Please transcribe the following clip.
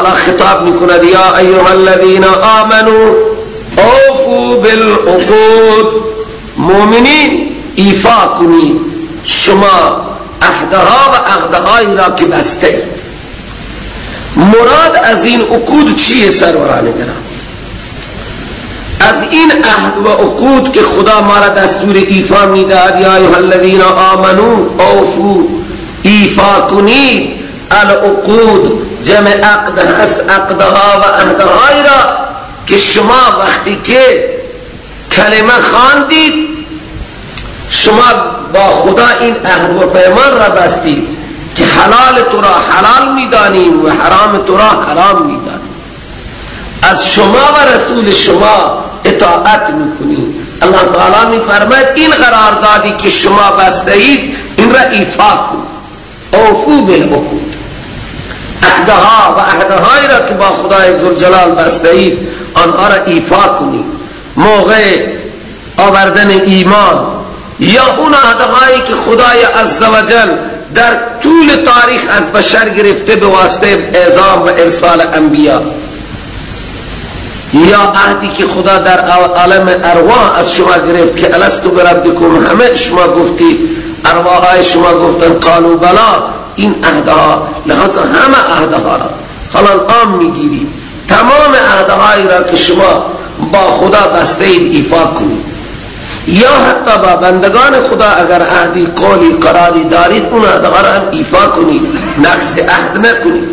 الله خطاب میکند یا ایها الذین آمنوا أوفوا بالعقود. مؤمنین ایفا کنید شما عهدها و عقدهایی را که بسته مراد از این عقود چیه سروران گرام از این عهد و عقود که خدا ما را دستور ایفا میدهد یا ایها الذین آمنو اوفو ایفا کنید العقود. جمع عقد هست عقدها و عهدهای را که شما وقتی که کلمه خواندید شما با خدا این عهد و پیمان را بستید که حلال تو را حلال می‌دانیم و حرام تو را حرام می‌دانیم. از شما و رسول شما اطاعت می‌کنیم. الله تعالی میفرماید این قراردادی که شما بسته اید این را ایفا کن. اوفو بالعقود. عهدها و عهدهایی را که با خدای ذوالجلال بسته آنها را ایفا کنید. موقع آوردن ایمان یا اون عهدهایی که خدای عزوجل در طول تاریخ از بشر گرفته به واسطه اعظام و ارسال انبیاء یا عهدی که خدا در عالم ارواح از شما گرفت که الستو بربکم همه شما گفتی ارواح شما گفتن قالو بلا این عهدها لحظا همه عهدها را حالا آم می‌گیری تمام عهدهایی را که شما با خدا بسته اید ایفا کنید. یا حتی با بندگان خدا اگر عهدی قولی قراری دارید اون عهدها را ایفا کنید. نقص عهد نکنید.